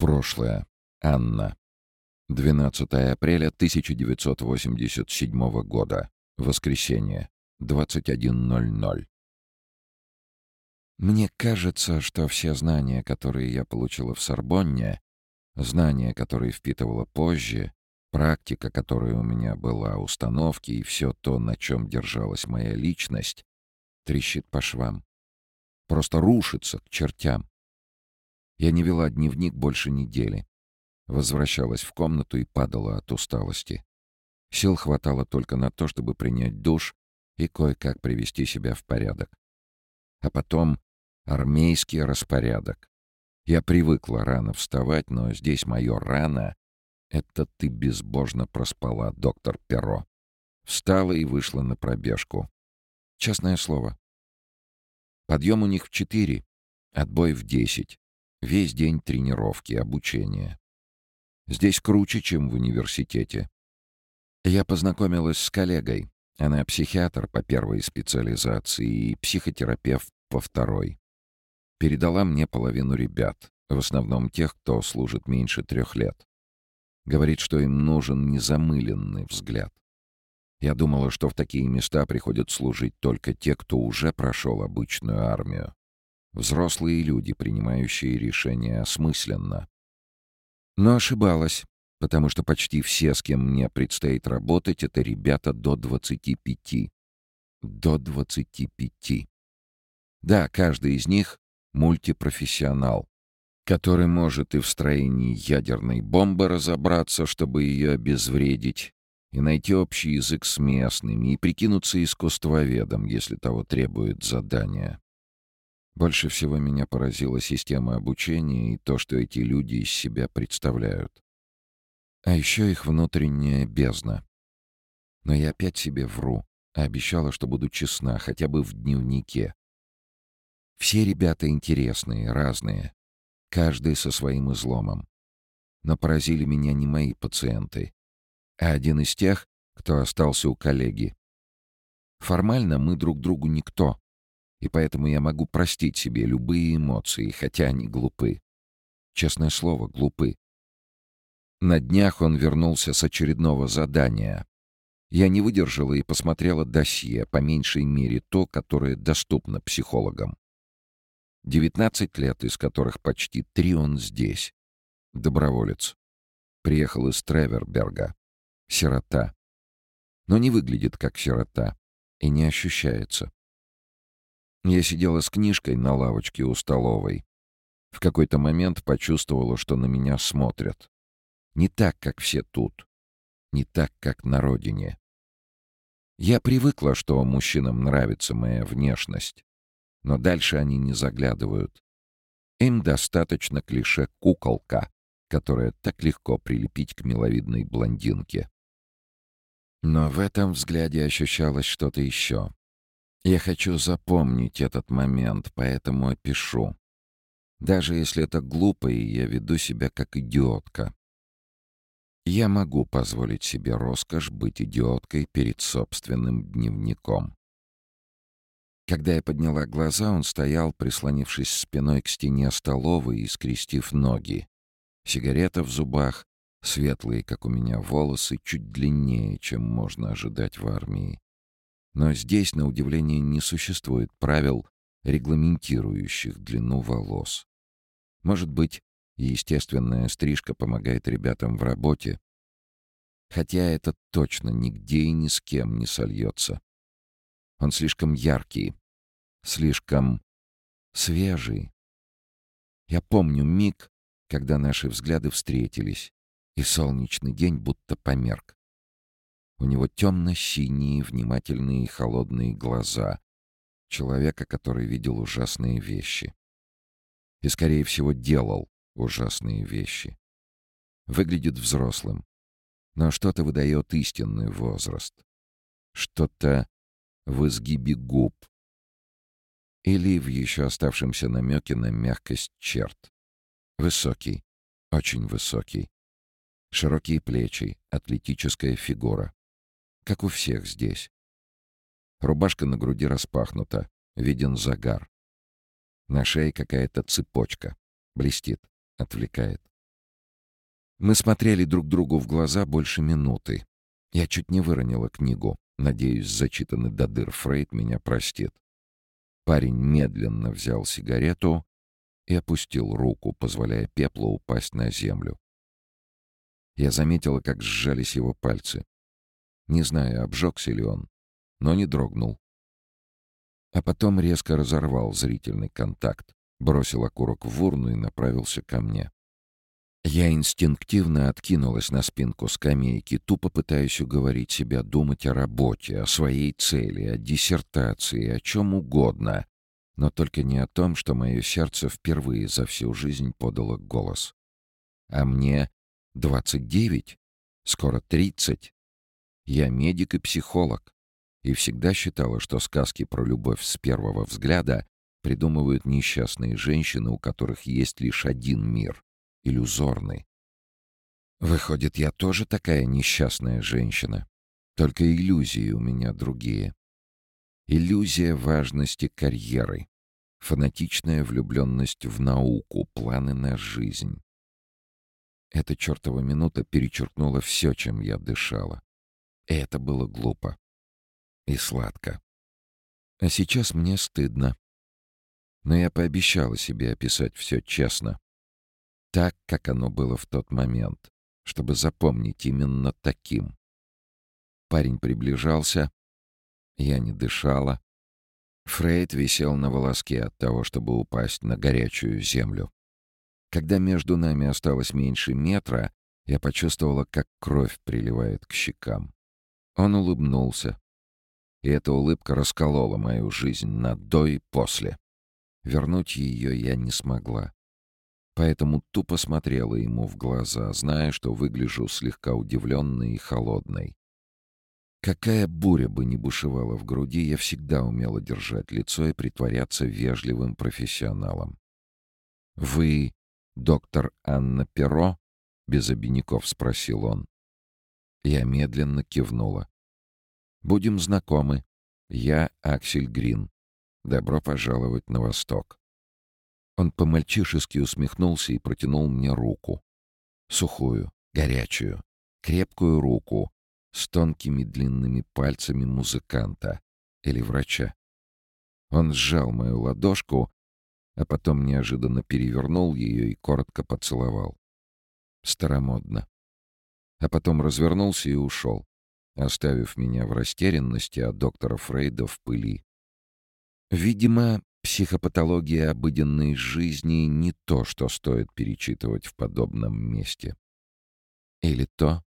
Прошлое. Анна. 12 апреля 1987 года. Воскресенье. 21.00. Мне кажется, что все знания, которые я получила в Сорбонне, знания, которые впитывала позже, практика, которая у меня была, установки и все то, на чем держалась моя личность, трещит по швам. Просто рушится к чертям. Я не вела дневник больше недели. Возвращалась в комнату и падала от усталости. Сил хватало только на то, чтобы принять душ и кое-как привести себя в порядок. А потом армейский распорядок. Я привыкла рано вставать, но здесь мое «рано» — это ты безбожно проспала, доктор Перо. Встала и вышла на пробежку. Честное слово. Подъем у них в четыре, отбой в десять. Весь день тренировки, обучения. Здесь круче, чем в университете. Я познакомилась с коллегой. Она психиатр по первой специализации и психотерапевт по второй. Передала мне половину ребят, в основном тех, кто служит меньше трех лет. Говорит, что им нужен незамыленный взгляд. Я думала, что в такие места приходят служить только те, кто уже прошел обычную армию. Взрослые люди, принимающие решения осмысленно. Но ошибалась, потому что почти все, с кем мне предстоит работать, это ребята до 25. До 25. Да, каждый из них — мультипрофессионал, который может и в строении ядерной бомбы разобраться, чтобы ее обезвредить, и найти общий язык с местными, и прикинуться искусствоведом, если того требует задание. Больше всего меня поразила система обучения и то, что эти люди из себя представляют. А еще их внутренняя бездна. Но я опять себе вру, а обещала, что буду честна, хотя бы в дневнике. Все ребята интересные, разные, каждый со своим изломом. Но поразили меня не мои пациенты, а один из тех, кто остался у коллеги. Формально мы друг другу никто, и поэтому я могу простить себе любые эмоции, хотя они глупы. Честное слово, глупы. На днях он вернулся с очередного задания. Я не выдержала и посмотрела досье, по меньшей мере то, которое доступно психологам. 19 лет, из которых почти три он здесь. Доброволец. Приехал из Треверберга. Сирота. Но не выглядит как сирота и не ощущается. Я сидела с книжкой на лавочке у столовой. В какой-то момент почувствовала, что на меня смотрят. Не так, как все тут. Не так, как на родине. Я привыкла, что мужчинам нравится моя внешность. Но дальше они не заглядывают. Им достаточно клише «куколка», которое так легко прилепить к миловидной блондинке. Но в этом взгляде ощущалось что-то еще. Я хочу запомнить этот момент, поэтому опишу. Даже если это глупо, и я веду себя как идиотка. Я могу позволить себе роскошь быть идиоткой перед собственным дневником. Когда я подняла глаза, он стоял, прислонившись спиной к стене столовой и скрестив ноги. Сигарета в зубах, светлые, как у меня, волосы, чуть длиннее, чем можно ожидать в армии. Но здесь, на удивление, не существует правил, регламентирующих длину волос. Может быть, естественная стрижка помогает ребятам в работе, хотя это точно нигде и ни с кем не сольется. Он слишком яркий, слишком свежий. Я помню миг, когда наши взгляды встретились, и солнечный день будто померк. У него темно-синие, внимательные и холодные глаза. Человека, который видел ужасные вещи. И, скорее всего, делал ужасные вещи. Выглядит взрослым. Но что-то выдает истинный возраст. Что-то в изгибе губ. Или в еще оставшемся намеке на мягкость черт. Высокий. Очень высокий. Широкие плечи, атлетическая фигура как у всех здесь. Рубашка на груди распахнута, виден загар. На шее какая-то цепочка. Блестит, отвлекает. Мы смотрели друг другу в глаза больше минуты. Я чуть не выронила книгу. Надеюсь, зачитанный до дыр Фрейд меня простит. Парень медленно взял сигарету и опустил руку, позволяя пеплу упасть на землю. Я заметила, как сжались его пальцы. Не знаю, обжегся ли он, но не дрогнул. А потом резко разорвал зрительный контакт, бросил окурок в урну и направился ко мне. Я инстинктивно откинулась на спинку скамейки, тупо пытаясь уговорить себя думать о работе, о своей цели, о диссертации, о чем угодно, но только не о том, что мое сердце впервые за всю жизнь подало голос. А мне 29, скоро 30. Я медик и психолог, и всегда считала, что сказки про любовь с первого взгляда придумывают несчастные женщины, у которых есть лишь один мир иллюзорный. Выходит, я тоже такая несчастная женщина. Только иллюзии у меня другие. Иллюзия важности карьеры. Фанатичная влюбленность в науку, планы на жизнь. Эта чертова минута перечеркнула все, чем я дышала. И это было глупо. И сладко. А сейчас мне стыдно. Но я пообещала себе описать все честно так, как оно было в тот момент, чтобы запомнить именно таким. Парень приближался, я не дышала. Фрейд висел на волоске от того, чтобы упасть на горячую землю. Когда между нами осталось меньше метра, я почувствовала, как кровь приливает к щекам. Он улыбнулся, и эта улыбка расколола мою жизнь на «до» и «после». Вернуть ее я не смогла поэтому тупо смотрела ему в глаза, зная, что выгляжу слегка удивленной и холодной. Какая буря бы ни бушевала в груди, я всегда умела держать лицо и притворяться вежливым профессионалом. «Вы доктор Анна Перо?» — без обиняков спросил он. Я медленно кивнула. «Будем знакомы. Я Аксель Грин. Добро пожаловать на Восток». Он по-мальчишески усмехнулся и протянул мне руку. Сухую, горячую, крепкую руку с тонкими длинными пальцами музыканта или врача. Он сжал мою ладошку, а потом неожиданно перевернул ее и коротко поцеловал. Старомодно. А потом развернулся и ушел, оставив меня в растерянности от доктора Фрейда в пыли. Видимо, Психопатология обыденной жизни — не то, что стоит перечитывать в подобном месте. Или то,